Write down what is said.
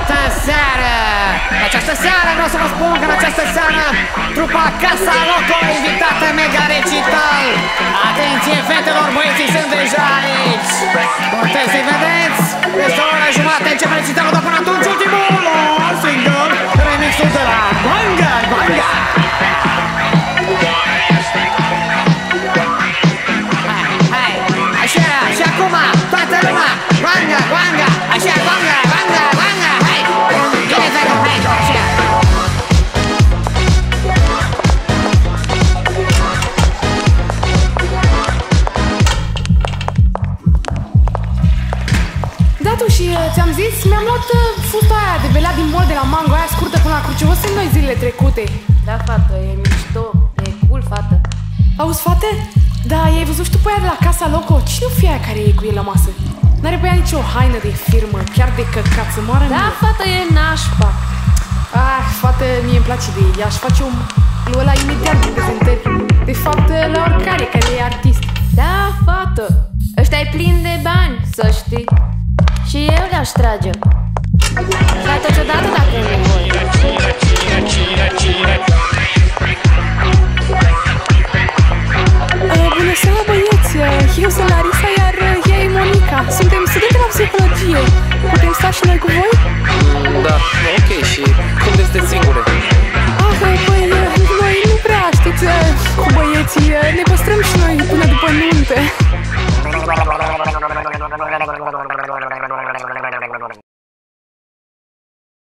minunată seară! În această seară vreau să vă spun că în această seară trupa Casa Loco invitată mega recital! Atenție, fetelor, băieții sunt deja aici! Puteți să-i vedeți? Peste o oră jumate începe recitalul, dar până atunci ultimul și uh, ți-am zis, mi-am luat uh, fusta aia de belea din mall de la Mango, aia scurtă până la Crucios în noi zilele trecute. Da, fată, e mișto, e cool, fată Auzi, fate? Da, i-ai văzut și tu pe aia de la Casa Loco? Cine o fi aia care e cu el la masă? N-are pe ea nicio haină de firmă, chiar de căcat să moară în Da, mine. fată, e nașpa Ah, fată, mie îmi place de ea, aș face un lui ăla imediat de prezentări. De fapt, la oricare care e artist. Da, fată ăștia e plin de bani, să știi Și eu le-aș trage Fată ciudată dacă e nevoie Uh, bună seara, băieți! Uh, Eu sunt Larisa, iar uh, ea e Monica. Suntem studente la psihologie. Putem sta și noi cu voi? Da, ok, și cum sunteți singure? Ah, uh, păi, uh, noi nu prea știți, uh, cu băieții, uh, ne păstrăm și noi până după nuntă.